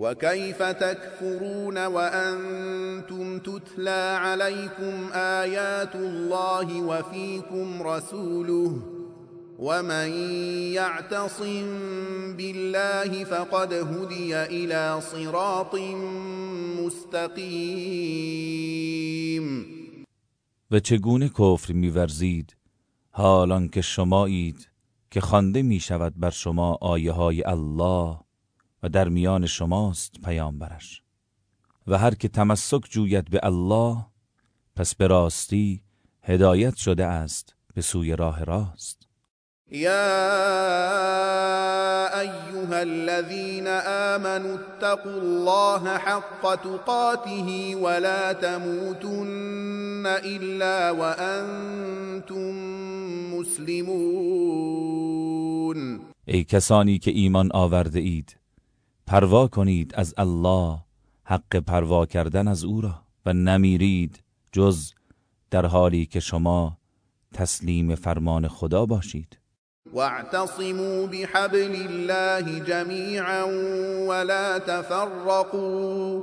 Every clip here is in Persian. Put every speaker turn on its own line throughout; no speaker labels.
وكيف تكفرون وأنتم تتلى عليكم آيات الله وفيكم رسوله ومن يعتصم بالله فقد هدي إلى صراط مستقیم
و چگونه کفر میورزید؟ حالان که شمایید که خوانده می شود بر شما آیه های الله. و در میان شماست پیامبرش. و هر که تمسک جوید به الله پس به راستی هدایت شده است به سوی راه راست.
يا ايها الذين امنوا اتقوا الله حق تقاته ولا تموتن الا وانتم مسلمون.
ای کسانی که ایمان آورده اید پروا کنید از الله حق پروا کردن از او را و نمیرید جز در حالی که شما تسلیم فرمان خدا باشید.
واعتصموا بحبل الله جميعا ولا تفرقوا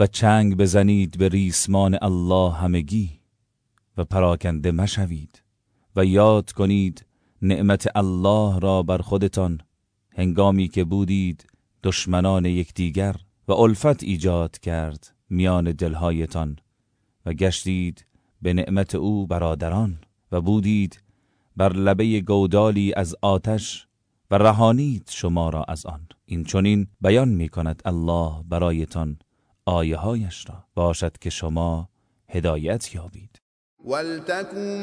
و چنگ بزنید به ریسمان الله همگی و پراکنده مشوید و یاد کنید نعمت الله را بر خودتان هنگامی که بودید دشمنان یکدیگر و الفت ایجاد کرد میان دلهایتان و گشتید به نعمت او برادران و بودید بر لبه گودالی از آتش و رهانید شما را از آن. این چنین بیان می کند الله برایتان آیه هایش را. باشد که شما هدایت یابید.
ولتكن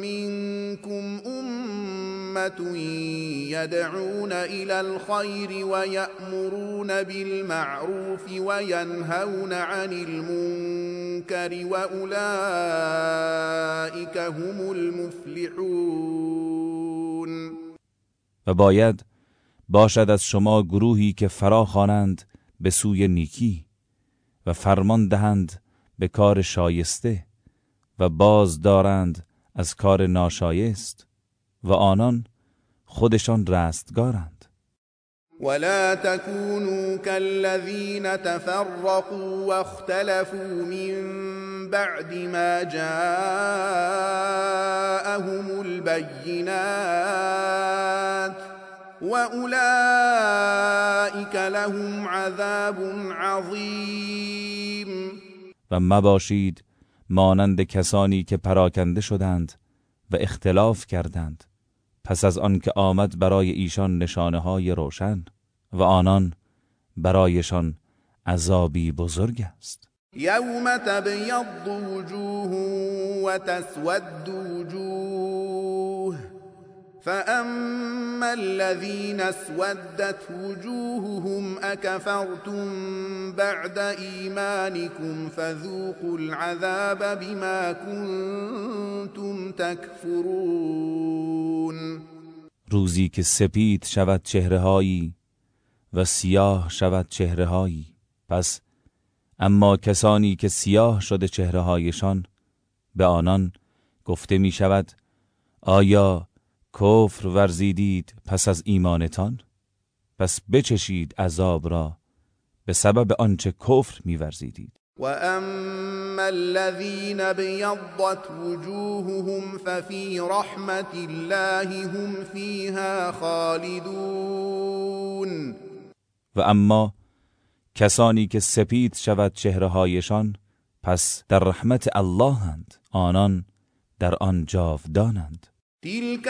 منكم أمة يدعون إلى الخير ويأمرون بالمعروف وينهون عن المنكر وأولئك هم المفلحون.
و باید باشد از شما گروهی که فرا خوانند به سوی نیکی. و فرمان دهند به کار شایسته و باز دارند از کار ناشایست و آنان خودشان رستگارند.
ولا تكونوا كالذين تفرقوا واختلفوا من بعد ما جاءهم البينات واولئك لهم عذاب عظیم
و مباشید مانند کسانی که پراکنده شدند و اختلاف کردند. پس از آنکه آمد برای ایشان نشانه های روشن و آنان برایشان عذابی بزرگ است.
یوم تبیض وجوه و تسود وجوه فأما الذين اسودت وجوههم أكفرتم بعد إيمانكم فذوقوا العذاب بما كنتم تكفرون
روزی که سپید شود چهرههایی و سیاه شود چهرههایی. پس اما کسانی که سیاه شده چهرههایشان به آنان گفته می شود آیا کفر ورزیدید پس از ایمانتان؟ پس بچشید عذاب را به سبب آنچه کفر میورزیدید.
و اما الذين بيضت وجوههم ففي رحمت الله هم فيها خالدون.
و اما کسانی که سپید شود چهرههایشان پس در رحمت الله هند آنان در آن جاودانند.
تلك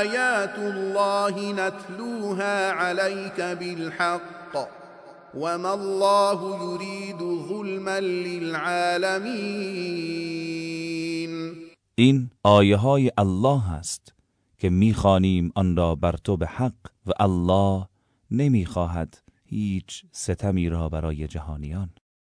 آیات الله نتلوها عليك بالحق وما الله يريد ظلما للعالمين
این آیه های الله است که می‌خوانیم آن را بر تو به حق و الله نمی‌خواهد هیچ ستمی را برای جهانیان.